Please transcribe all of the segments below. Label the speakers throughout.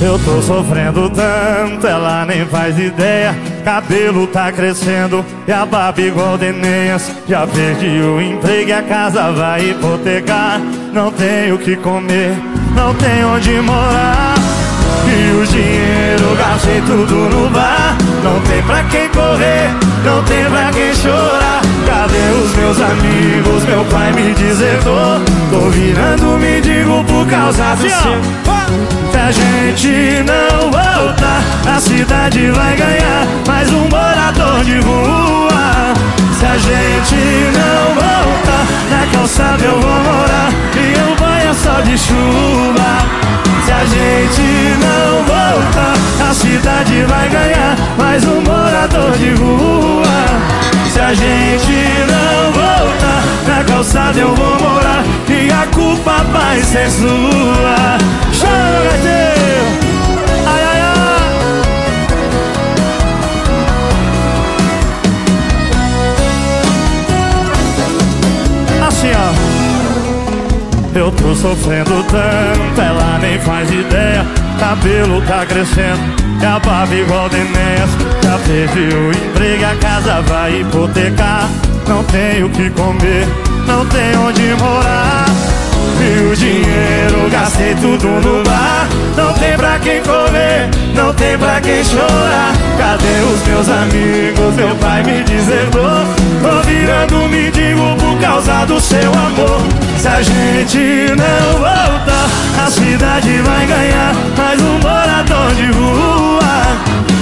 Speaker 1: Eu tô sofrendo tanto, ela nem faz ideia. Cabelo tá crescendo e a barba igual Deneias Já perdi o emprego e a casa vai hipotecar. Não tenho o que comer, não tenho onde morar. E o dinheiro gastei tudo no bar. Não tem pra quem correr, não tem pra quem chorar. Cadê os meus amigos? Meu pai me deserdou. Tô virando mendigo por causa do seu. Se a gente não voltar, a cidade vai ganhar mais um morador de rua. Se a gente não voltar, na calçada eu vou morar e eu banho só de chuva. Se a gente não voltar, a cidade vai ganhar mais um morador de rua. Se a gente não voltar, na calçada eu vou morar e a culpa vai ser sua. Eu tô sofrendo tanto, ela nem faz ideia. Cabelo tá crescendo, e a barba igual Denés Já perdi o emprego, a casa vai hipotecar. Não tenho o que comer, não tenho onde morar. E o dinheiro gastei tudo no bar. Não tem pra quem comer, não tem pra quem chorar. Cadê os meus amigos? Meu pai me deserdou do seu amor se a gente não voltar, a cidade vai ganhar mais um morador de rua.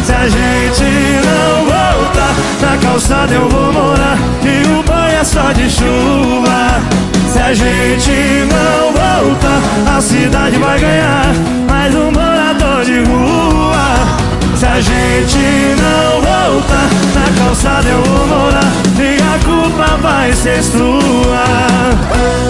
Speaker 1: Se a gente não voltar, na calçada eu vou morar e o banho é só de chuva. Se a gente não voltar, a cidade vai ganhar vai ser sua.